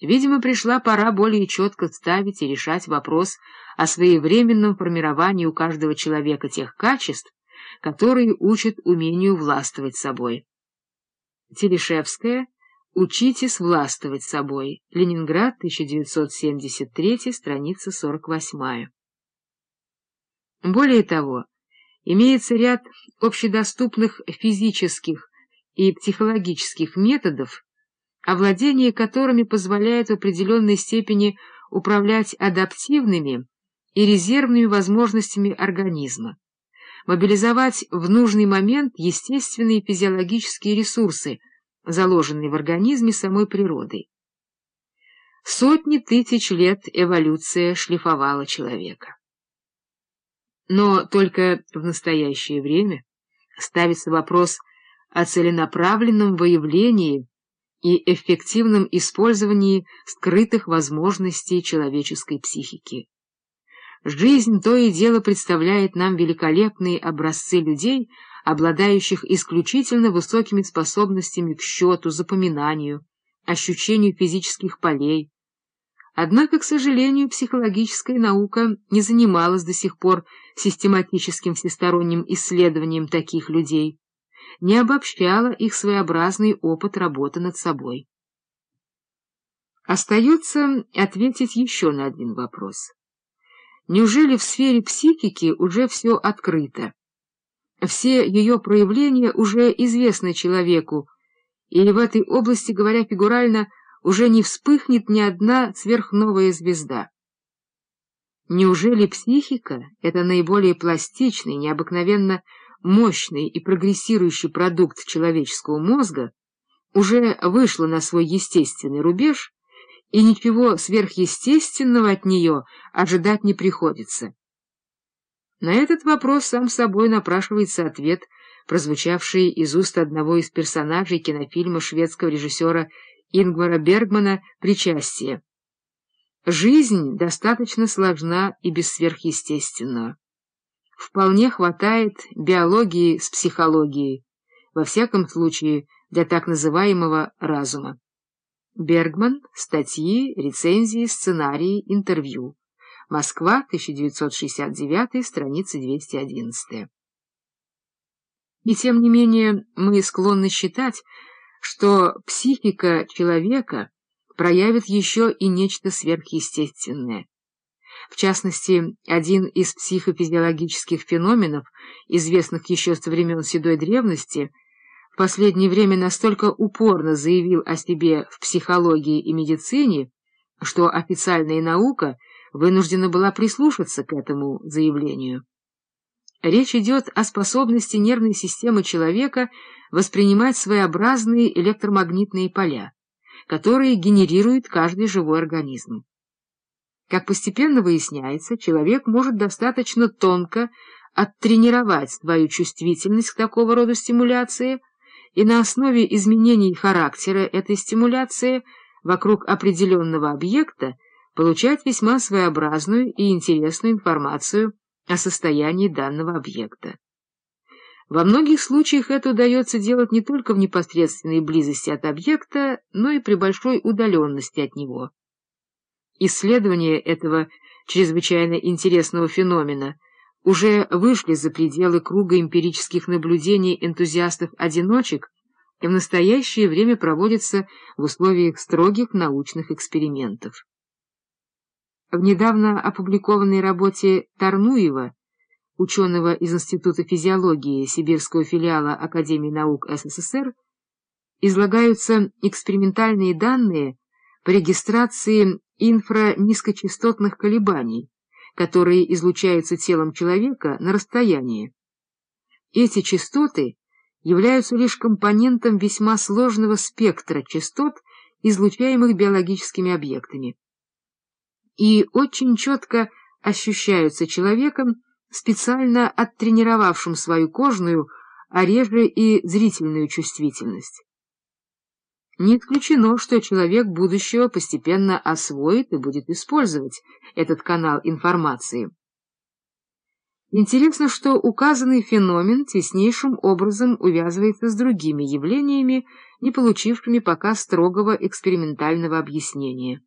Видимо, пришла пора более четко ставить и решать вопрос о своевременном формировании у каждого человека тех качеств, которые учат умению властвовать собой. Телешевская «Учитесь властвовать собой». Ленинград, 1973, страница 48. Более того, имеется ряд общедоступных физических и психологических методов, овладение которыми позволяет в определенной степени управлять адаптивными и резервными возможностями организма, мобилизовать в нужный момент естественные физиологические ресурсы, заложенные в организме самой природой. Сотни тысяч лет эволюция шлифовала человека. Но только в настоящее время ставится вопрос о целенаправленном выявлении и эффективном использовании скрытых возможностей человеческой психики. Жизнь то и дело представляет нам великолепные образцы людей, обладающих исключительно высокими способностями к счету, запоминанию, ощущению физических полей. Однако, к сожалению, психологическая наука не занималась до сих пор систематическим всесторонним исследованием таких людей не обобщала их своеобразный опыт работы над собой. Остается ответить еще на один вопрос. Неужели в сфере психики уже все открыто? Все ее проявления уже известны человеку, и в этой области, говоря фигурально, уже не вспыхнет ни одна сверхновая звезда. Неужели психика — это наиболее пластичный, необыкновенно мощный и прогрессирующий продукт человеческого мозга, уже вышла на свой естественный рубеж, и ничего сверхъестественного от нее ожидать не приходится. На этот вопрос сам собой напрашивается ответ, прозвучавший из уст одного из персонажей кинофильма шведского режиссера Ингвара Бергмана «Причастие». Жизнь достаточно сложна и без сверхъестественного вполне хватает биологии с психологией, во всяком случае для так называемого разума. Бергман, статьи, рецензии, сценарии, интервью. Москва, 1969, страница 211. И тем не менее мы склонны считать, что психика человека проявит еще и нечто сверхъестественное. В частности, один из психофизиологических феноменов, известных еще со времен седой древности, в последнее время настолько упорно заявил о себе в психологии и медицине, что официальная наука вынуждена была прислушаться к этому заявлению. Речь идет о способности нервной системы человека воспринимать своеобразные электромагнитные поля, которые генерирует каждый живой организм. Как постепенно выясняется, человек может достаточно тонко оттренировать свою чувствительность к такого рода стимуляции и на основе изменений характера этой стимуляции вокруг определенного объекта получать весьма своеобразную и интересную информацию о состоянии данного объекта. Во многих случаях это удается делать не только в непосредственной близости от объекта, но и при большой удаленности от него. Исследования этого чрезвычайно интересного феномена уже вышли за пределы круга эмпирических наблюдений энтузиастов-одиночек и в настоящее время проводятся в условиях строгих научных экспериментов. В недавно опубликованной работе Тарнуева, ученого из Института физиологии Сибирского филиала Академии наук СССР, излагаются экспериментальные данные по регистрации инфранизкочастотных колебаний, которые излучаются телом человека на расстоянии. Эти частоты являются лишь компонентом весьма сложного спектра частот, излучаемых биологическими объектами, и очень четко ощущаются человеком, специально оттренировавшим свою кожную, а реже и зрительную чувствительность. Не исключено, что человек будущего постепенно освоит и будет использовать этот канал информации. Интересно, что указанный феномен теснейшим образом увязывается с другими явлениями, не получившими пока строгого экспериментального объяснения.